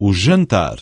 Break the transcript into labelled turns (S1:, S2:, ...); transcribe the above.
S1: o jantar.